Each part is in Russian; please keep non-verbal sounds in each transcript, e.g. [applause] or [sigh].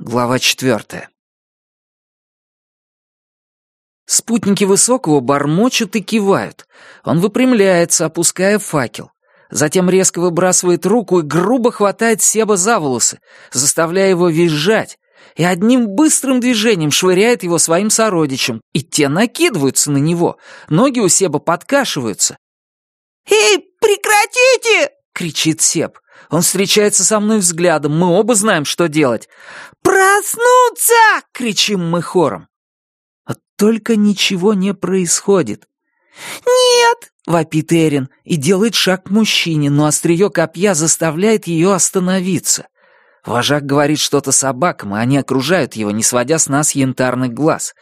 Глава четвертая. Спутники Высокого бормочут и кивают. Он выпрямляется, опуская факел. Затем резко выбрасывает руку и грубо хватает Себа за волосы, заставляя его визжать, и одним быстрым движением швыряет его своим сородичам, и те накидываются на него, ноги у Себа подкашиваются. «Эй, прекратите!» — кричит Себ. Он встречается со мной взглядом, мы оба знаем, что делать. «Проснуться!» — кричим мы хором. А только ничего не происходит. «Нет!» — вопит Эрин и делает шаг к мужчине, но острие копья заставляет ее остановиться. Вожак говорит что-то собакам, и они окружают его, не сводя с нас янтарных глаз.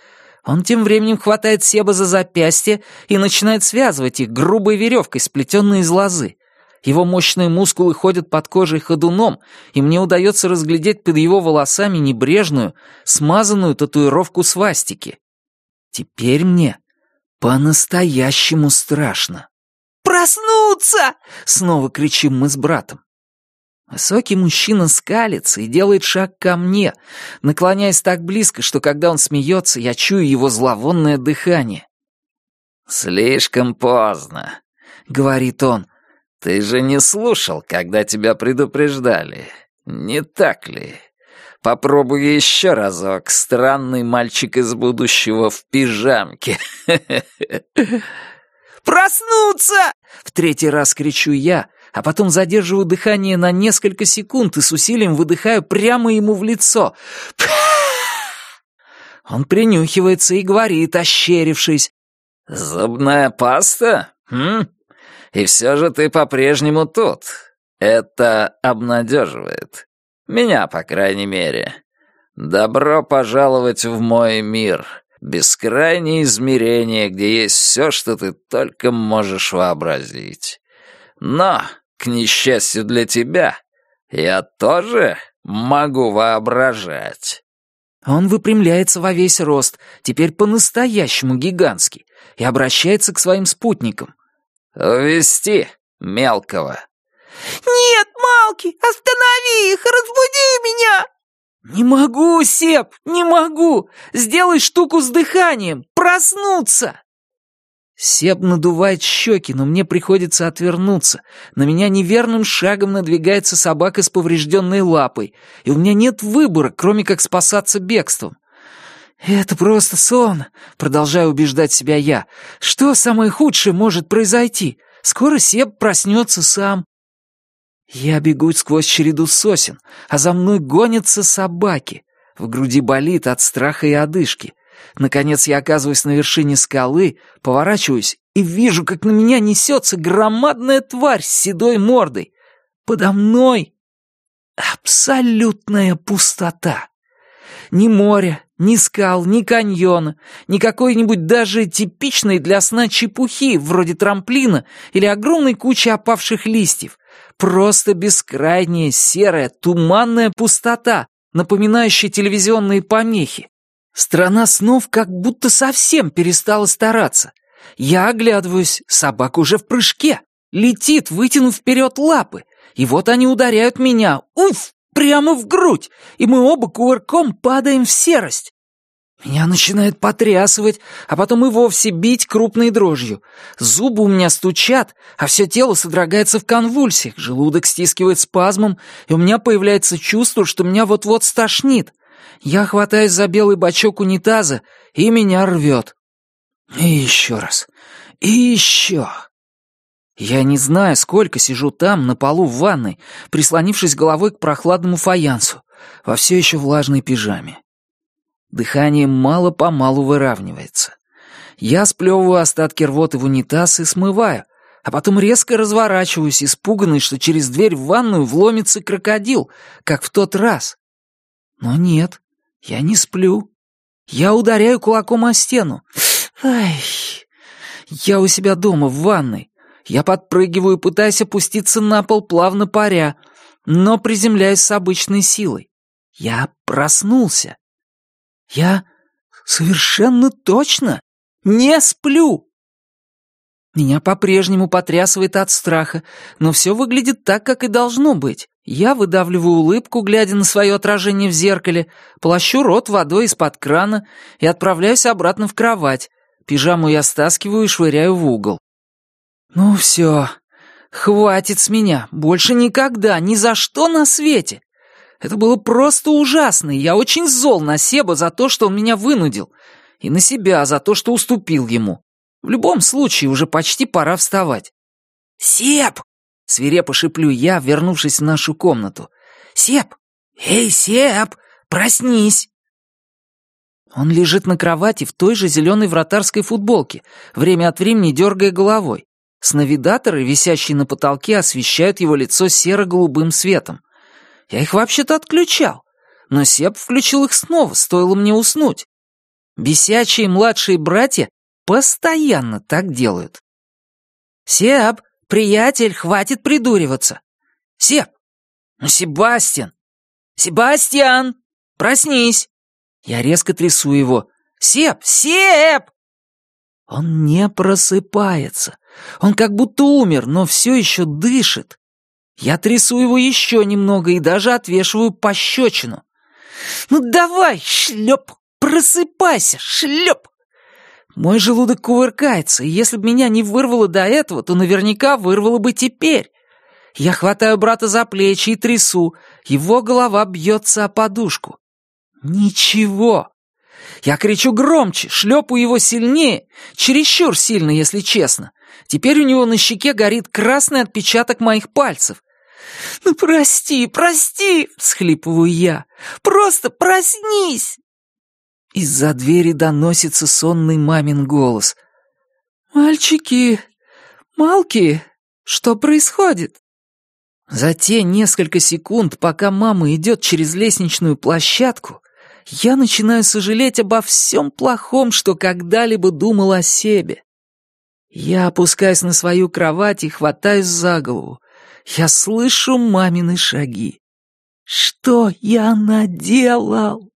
Он тем временем хватает Себа за запястье и начинает связывать их грубой веревкой, сплетенной из лозы. Его мощные мускулы ходят под кожей ходуном, и мне удается разглядеть под его волосами небрежную, смазанную татуировку свастики. Теперь мне по-настоящему страшно. «Проснуться!» — снова кричим мы с братом. Высокий мужчина скалится и делает шаг ко мне, наклоняясь так близко, что когда он смеется, я чую его зловонное дыхание. «Слишком поздно», — говорит он, «Ты же не слушал, когда тебя предупреждали, не так ли? Попробуй еще разок, странный мальчик из будущего в пижамке». [laughs] «Проснуться!» — в третий раз кричу я, а потом задерживаю дыхание на несколько секунд и с усилием выдыхаю прямо ему в лицо. Он принюхивается и говорит, ощерившись. «Зубная паста? М? И все же ты по-прежнему тут. Это обнадеживает. Меня, по крайней мере. Добро пожаловать в мой мир. Бескрайнее измерение, где есть все, что ты только можешь вообразить. Но, к несчастью для тебя, я тоже могу воображать. Он выпрямляется во весь рост, теперь по-настоящему гигантский, и обращается к своим спутникам. «Увести мелкого». «Нет, Малки, останови их, разбуди меня!» «Не могу, Сеп, не могу! Сделай штуку с дыханием! Проснуться!» Сеп надувает щеки, но мне приходится отвернуться. На меня неверным шагом надвигается собака с поврежденной лапой, и у меня нет выбора, кроме как спасаться бегством. «Это просто сон», — продолжаю убеждать себя я. «Что самое худшее может произойти? Скоро Себ проснется сам». Я бегу сквозь череду сосен, а за мной гонятся собаки. В груди болит от страха и одышки. Наконец я оказываюсь на вершине скалы, поворачиваюсь и вижу, как на меня несется громадная тварь с седой мордой. Подо мной абсолютная пустота. Ни моря, ни скал, ни каньона, ни какой-нибудь даже типичной для сна чепухи, вроде трамплина или огромной кучи опавших листьев. Просто бескрайняя, серая, туманная пустота, напоминающая телевизионные помехи. Страна снов как будто совсем перестала стараться. Я оглядываюсь, собака уже в прыжке, летит, вытянув вперед лапы. И вот они ударяют меня. Уф! прямо в грудь, и мы оба кувырком падаем в серость. Меня начинает потрясывать, а потом и вовсе бить крупной дрожью. Зубы у меня стучат, а все тело содрогается в конвульсиях, желудок стискивает спазмом, и у меня появляется чувство, что меня вот-вот стошнит. Я хватаюсь за белый бачок унитаза, и меня рвет. И еще раз. И еще. Я не знаю, сколько сижу там, на полу в ванной, прислонившись головой к прохладному фаянсу, во все еще влажной пижаме. Дыхание мало-помалу выравнивается. Я сплевываю остатки рвоты в унитаз и смываю, а потом резко разворачиваюсь, испуганный, что через дверь в ванную вломится крокодил, как в тот раз. Но нет, я не сплю. Я ударяю кулаком о стену. Ай, я у себя дома, в ванной. Я подпрыгиваю, пытаясь опуститься на пол, плавно паря, но приземляюсь с обычной силой. Я проснулся. Я совершенно точно не сплю. Меня по-прежнему потрясывает от страха, но все выглядит так, как и должно быть. Я выдавливаю улыбку, глядя на свое отражение в зеркале, полощу рот водой из-под крана и отправляюсь обратно в кровать. Пижаму я стаскиваю и швыряю в угол. Ну все, хватит с меня, больше никогда, ни за что на свете. Это было просто ужасно, и я очень зол на Себа за то, что он меня вынудил, и на себя за то, что уступил ему. В любом случае, уже почти пора вставать. «Сеп!» — свирепо шиплю я, вернувшись в нашу комнату. «Сеп! Эй, Сеп! Проснись!» Он лежит на кровати в той же зеленой вратарской футболке, время от времени дергая головой. Сновидаторы, висящие на потолке, освещают его лицо серо-голубым светом. Я их вообще-то отключал, но Сеп включил их снова, стоило мне уснуть. Бесячие младшие братья Постоянно так делают. Себ, приятель, хватит придуриваться. Себ, ну, Себастьян, Себастьян, проснись. Я резко трясу его. Себ, Себ! Он не просыпается. Он как будто умер, но все еще дышит. Я трясу его еще немного и даже отвешиваю пощечину. «Ну давай, шлеп, просыпайся, шлеп!» Мой желудок кувыркается, и если бы меня не вырвало до этого, то наверняка вырвало бы теперь. Я хватаю брата за плечи и трясу, его голова бьется о подушку. Ничего. Я кричу громче, шлепаю его сильнее, чересчур сильно, если честно. Теперь у него на щеке горит красный отпечаток моих пальцев. «Ну прости, прости!» — всхлипываю я. «Просто проснись!» Из-за двери доносится сонный мамин голос. «Мальчики, малки, что происходит?» За те несколько секунд, пока мама идет через лестничную площадку, я начинаю сожалеть обо всем плохом, что когда-либо думал о себе. Я опускаюсь на свою кровать и хватаюсь за голову. Я слышу мамины шаги. Что я наделал?